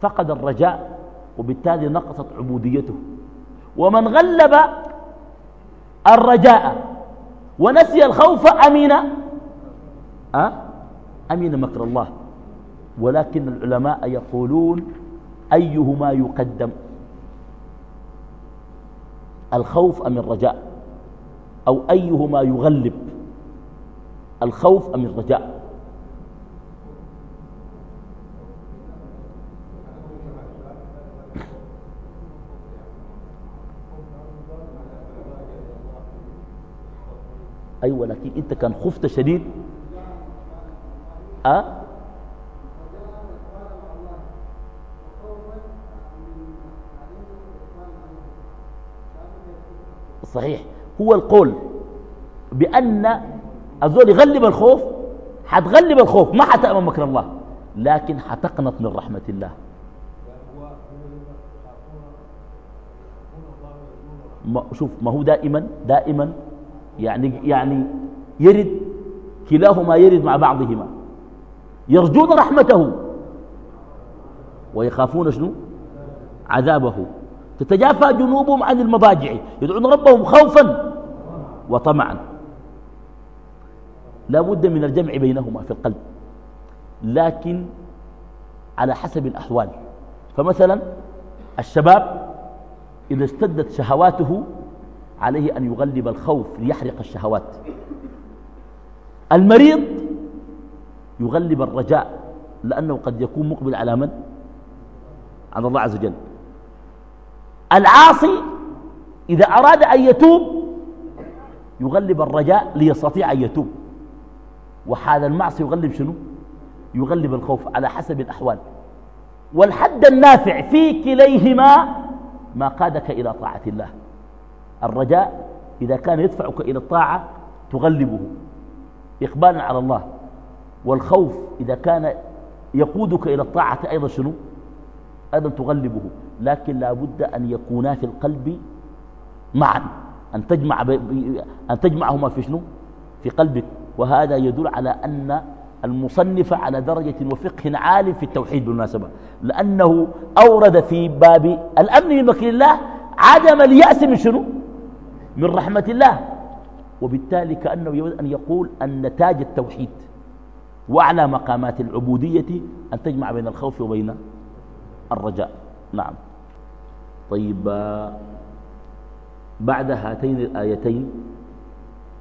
فقد الرجاء وبالتالي نقصت عبوديته ومن غلب الرجاء ونسي الخوف أمين أمين مكر الله. ولكن العلماء يقولون أيهما يقدم؟ الخوف أم الرجاء؟ أو أيهما يغلب؟ الخوف أم الرجاء؟ أيوة لكن أنت كان خفت شديد صحيح. هو القول بأن الزول يغلب الخوف حتغلب الخوف. ما حتأمن مكر الله لكن حتقنط من رحمة الله. ما شوف ما هو دائما دائما يعني يعني يرد كلاهما يرد مع بعضهما. يرجون رحمته. ويخافون شنو؟ عذابه. تتجافى جنوبهم عن المضاجع. يدعون ربهم خوفا وطمعا. لا بد من الجمع بينهما في القلب. لكن على حسب الأحوال. فمثلا الشباب إذا اشتدت شهواته عليه أن يغلب الخوف ليحرق الشهوات. المريض يغلب الرجاء لأنه قد يكون مقبل على من؟ على الله عز وجل. العاصي إذا أراد أن يتوب يغلب الرجاء ليستطيع أن يتوب. وحال المعصي يغلب شنو؟ يغلب الخوف على حسب الأحوال. والحد النافع في كليهما ما قادك إلى طاعة الله. الرجاء إذا كان يدفعك إلى الطاعة تغلبه. إقبالا على الله. والخوف إذا كان يقودك إلى الطاعة أيضا شنو؟ أيضا تغلبه لكن لا بد أن يكونا في القلب معا أن تجمع أن تجمعهما في شنو؟ في قلبك. وهذا يدل على أن المصنف على درجة وفقه عال في التوحيد بالمناسبة لأنه أورد في باب الأمن من مكر الله عدم اليأس من شنو؟ من رحمة الله. وبالتالي كأنه يريد أن يقول أن تاج التوحيد وأعلى مقامات العبودية أن تجمع بين الخوف وبين الرجاء. نعم. طيب بعد هاتين الآيتين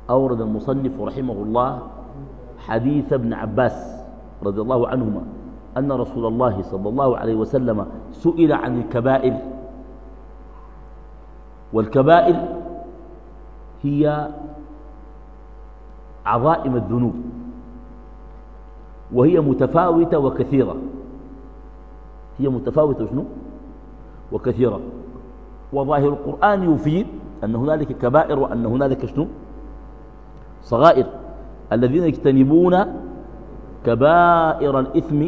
أورد المصنف رحمه الله حديث ابن عباس رضي الله عنهما أن رسول الله صلى الله عليه وسلم سئل عن الكبائر. والكبائر هي عظائم الذنوب. وهي متفاوتة وكثيرة. هي متفاوتة شنو؟ وكثيرة. وظاهر القرآن يفيد أن هنالك كبائر وأن هنالك شنو؟ صغائر الذين يجتنبون كبائر الإثم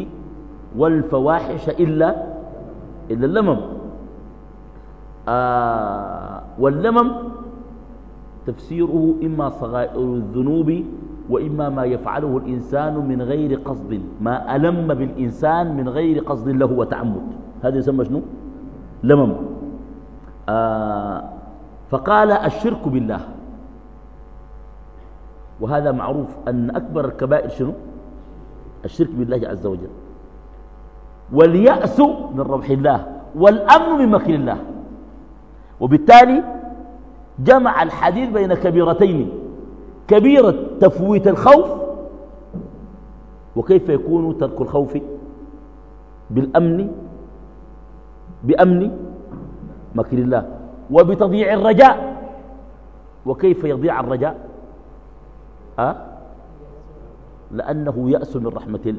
والفواحش إلا إلا اللمم. آه واللمم تفسيره إما صغائر الذنوب وإما ما يفعله الإنسان من غير قصد ما ألم بالإنسان من غير قصد له وتعمد. هذا يسمى شنو؟ لمم. آه فقال الشرك بالله. وهذا معروف أن أكبر الكبائر شنو؟ الشرك بالله عز وجل. واليأس من روح الله والأمن من مكر الله. وبالتالي جمع الحديث بين كبيرتين. كبيرة تفويت الخوف وكيف يكون ترك الخوف بالأمن بأمن مكر الله وبتضييع الرجاء وكيف يضيع الرجاء؟ أه؟ لأنه يأس من رحمة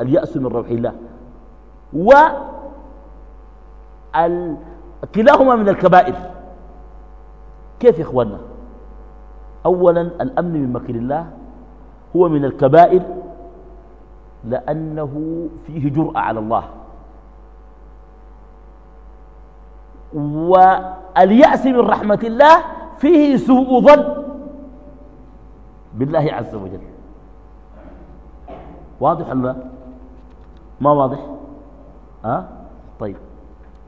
اليأس من روح الله و كلاهما من الكبائر. كيف يا إخواننا؟ أولا الأمن من مكر الله هو من الكبائر لأنه فيه جرأة على الله. واليأس من رحمة الله فيه سوء ظن بالله عز وجل. واضح ولا ما واضح؟ أه؟ طيب.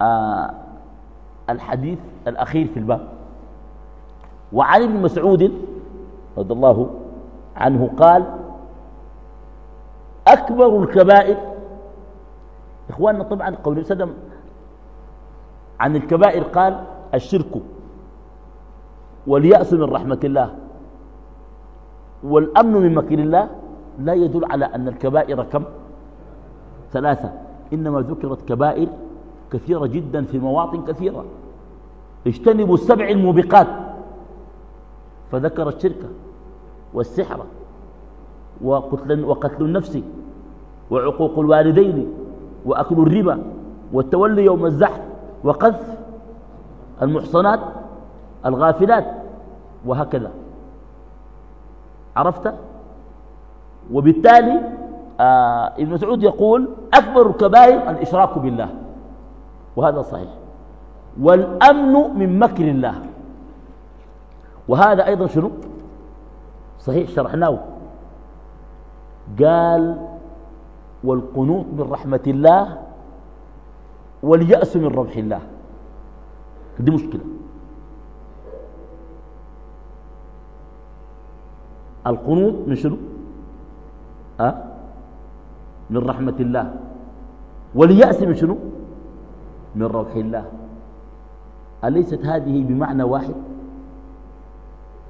آه الحديث الأخير في الباب. وعن ابن مسعود رضي الله عنه قال أكبر الكبائر إخواننا طبعا قول سدم عن الكبائر قال الشرك واليأس من رحمة الله والأمن من مكر الله لا يدل على أن الكبائر كم؟ ثلاثة. إنما ذكرت كبائر كثيرة جدا في مواطن كثيرة. اجتنبوا السبع الموبقات. فذكر الشرك والسحر وقتل, وقتل النفس وعقوق الوالدين وأكل الربا والتولي يوم الزحف وقذف المحصنات الغافلات وهكذا. عرفت؟ وبالتالي آه ابن مسعود يقول أكبر الكبائر الإشراك بالله وهذا صحيح. والأمن من مكر الله. وهذا أيضا شنو؟ صحيح شرحناه. قال والقنوط من رحمة الله واليأس من ربح الله. دي مشكلة. القنوط من شنو؟ أه؟ من رحمة الله. واليأس من شنو؟ من روح الله. أليست هذه بمعنى واحد؟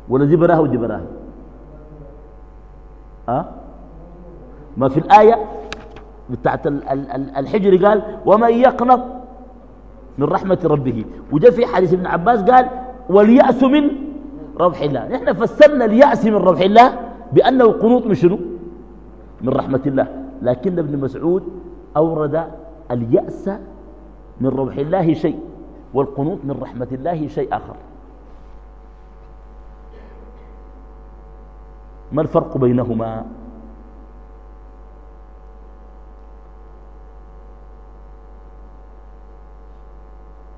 ولا دي براه ودي براه أه؟ ما في الآية بتاعت الحجر قال ومن يقنط من رحمة ربه. وجاء في حديث ابن عباس قال واليأس من روح الله. نحن فسرنا اليأس من روح الله بأنه قنوط من شنو؟ من رحمة الله. لكن ابن مسعود أورد اليأس من روح الله شيء والقنوط من رحمة الله شيء آخر. ما الفرق بينهما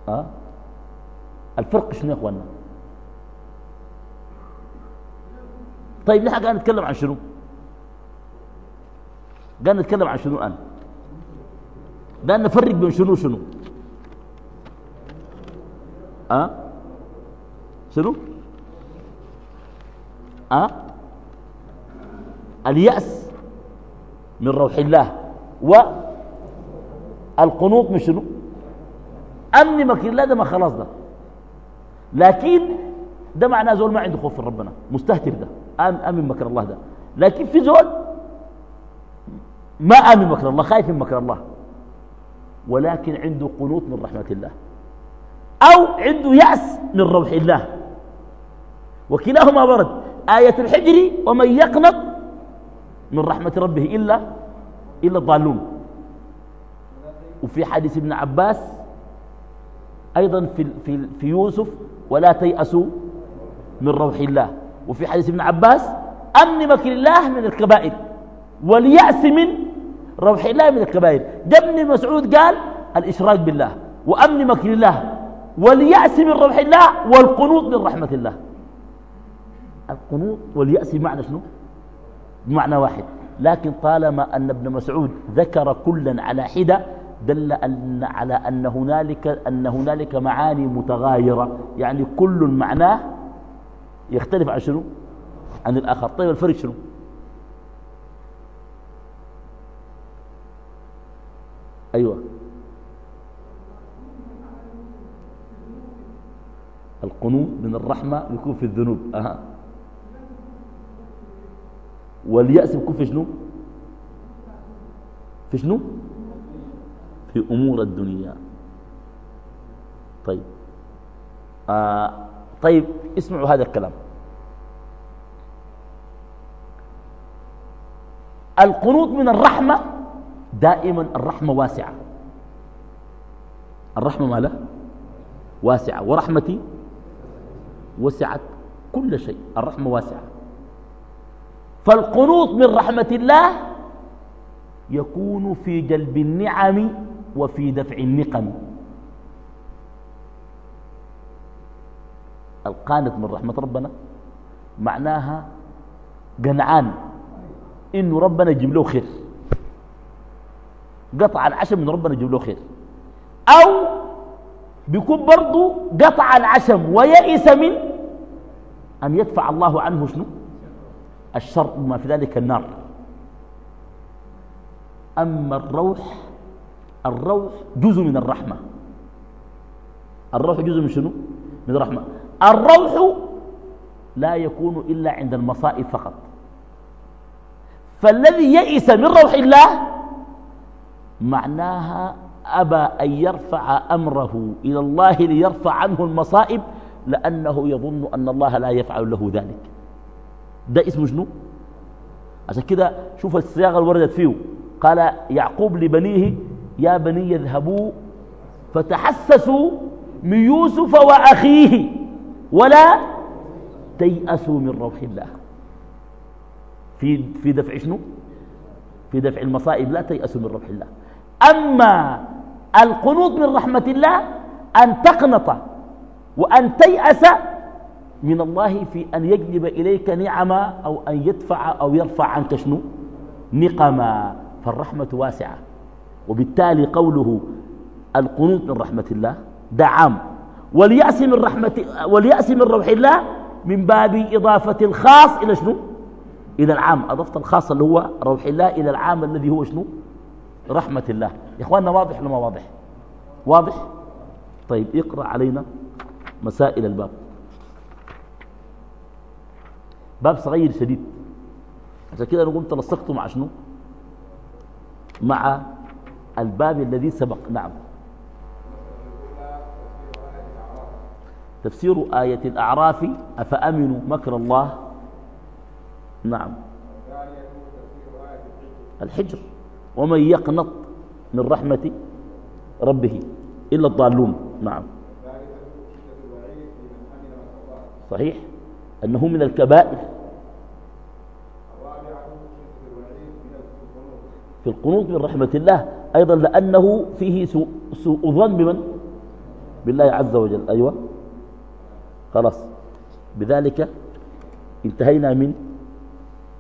أه؟ الفرق شنو يا اخوانا طيب نحن قاعد نتكلم عن شنو قاعد نتكلم عن شنو الآن قاعد نفرق بين شنو وشنو أه؟ شنو أه؟ اليأس من روح الله والقنوط من شنو؟ أمن مكر الله ده ما خلاص ده. لكن ده معناه زول ما عنده خوف من ربنا مستهتر ده. آمن مكر الله ده. لكن في زول ما آمن مكر الله خايف من مكر الله. ولكن عنده قنوط من رحمة الله. أو عنده يأس من روح الله. وكلاهما ورد. آية الحجر ومن يقنط من رحمة ربه إلا إلا الضالون. وفي حديث ابن عباس أيضا في, في, في يوسف ولا تيأسوا من روح الله. وفي حديث ابن عباس أمن مكر الله من الكبائر واليأس من روح الله من الكبائر. جاء ابن مسعود قال الإشراك بالله وأمن مكر الله واليأس من روح الله والقنوط من رحمة الله. القنوط واليأس بمعنى شنو؟ بمعنى واحد. لكن طالما أن ابن مسعود ذكر كلا على حدة دل أن على أن هنالك, أن هنالك معاني متغايرة. يعني كل معناه يختلف عن شنو؟ عن الآخر. طيب الفرق شنو؟ أيوة. القنوط من الرحمة يكون في الذنوب. أها. واليأس يكون في شنو؟ في شنو؟ في أمور الدنيا. طيب. آه طيب اسمعوا هذا الكلام. القنوط من الرحمة دائما الرحمة واسعة. الرحمة مالها واسعة. ورحمتي وسعت كل شيء. الرحمة واسعة. فالقنوط من رحمة الله يكون في جلب النعم وفي دفع النقم. القانت من رحمة ربنا. معناها قنعان إنه ربنا يجيب له خير. قطع العشم من ربنا يجيب له خير. أو بيكون برضو قطع العشم ويئس من أن يدفع الله عنه شنو؟ الشر وما في ذلك النار. أما الروح الروح جزء من الرحمة. الروح جزء من شنو؟ من الرحمة. الروح لا يكون إلا عند المصائب فقط. فالذي يئس من روح الله معناها أبى أن يرفع أمره إلى الله ليرفع عنه المصائب لأنه يظن أن الله لا يفعل له ذلك. ده اسمه شنو؟ عشان كده شوف الصياغة اللي وردت فيه. قال يعقوب لبنيه يا بني اذهبوا فتحسسوا من يوسف وأخيه ولا تيأسوا من روح الله. في في دفع شنو؟ في دفع المصائب لا تيأسوا من روح الله. أما القنوط من رحمة الله أن تقنط وأن تيأس من الله في أن يجلب إليك نعما أو أن يدفع أو يرفع عنك شنو؟ نقما فالرحمة واسعة. وبالتالي قوله القنوط من رحمة الله ده عام واليأس من رحمة واليأس من روح الله من باب إضافة الخاص إلى شنو؟ إلى العام. أضفت الخاص اللي هو روح الله إلى العام الذي هو شنو؟ رحمة الله. يا إخواننا واضح ولا ما واضح؟ واضح؟ طيب اقرأ علينا مسائل الباب. باب صغير شديد. عشان كده أنا قمت لصقته مع شنو؟ مع الباب الذي سبق. نعم. تفسير آية الأعراف أفأمنوا مكر الله؟ نعم. الحجر. ومن يقنط من رحمة ربه إلا الضالون؟ نعم. صحيح؟ أنه من الكبائر. في القنوط من رحمة الله. أيضا لأنه فيه سوء, سوء ظن بمن؟ بالله عز وجل. أيوة. خلاص. بذلك انتهينا من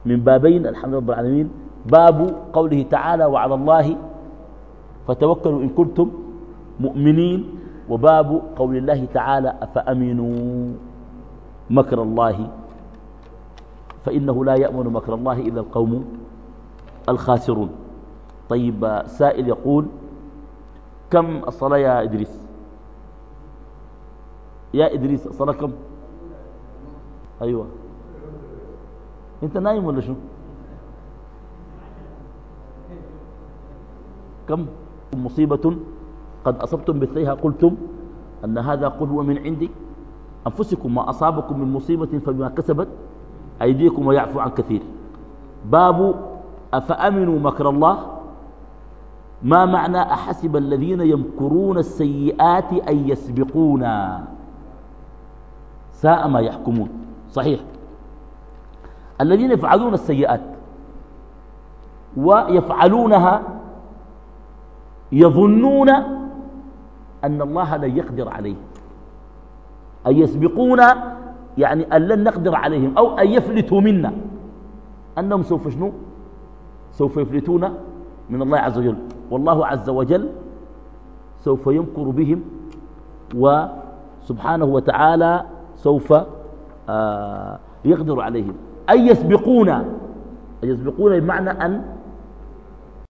من بابين الحمد لله رب العالمين. باب قوله تعالى وعلى الله فتوكلوا إن كنتم مؤمنين. وباب قول الله تعالى أفأمنوا. مكر الله فإنه لا يأمن مكر الله إلا القوم الخاسرون. طيب سائل يقول كم الصلاة يا إدريس؟ يا إدريس الصلاة كم؟ أيوة. أنت نايم ولا شو؟ كم؟ مصيبة قد أصبتم مثليها قلتم أن هذا قل هو من عندي. أنفسكم ما أصابكم من مصيبة فبما كسبت أيديكم ويعفو عن كثير. باب أفأمنوا مكر الله؟ ما معنى أحسب الذين يمكرون السيئات أن يسبقونا؟ ساء ما يحكمون. صحيح. الذين يفعلون السيئات ويفعلونها يظنون أن الله لن يقدر عليه أن يسبقونا يعني أن لن نقدر عليهم أو أن يفلتوا منا. أنهم سوف شنو؟ سوف يفلتون من الله عز وجل. والله عز وجل سوف يمكر بهم وسبحانه وتعالى سوف آه، يقدر عليهم. أن يسبقونا أن يسبقونا بمعنى أن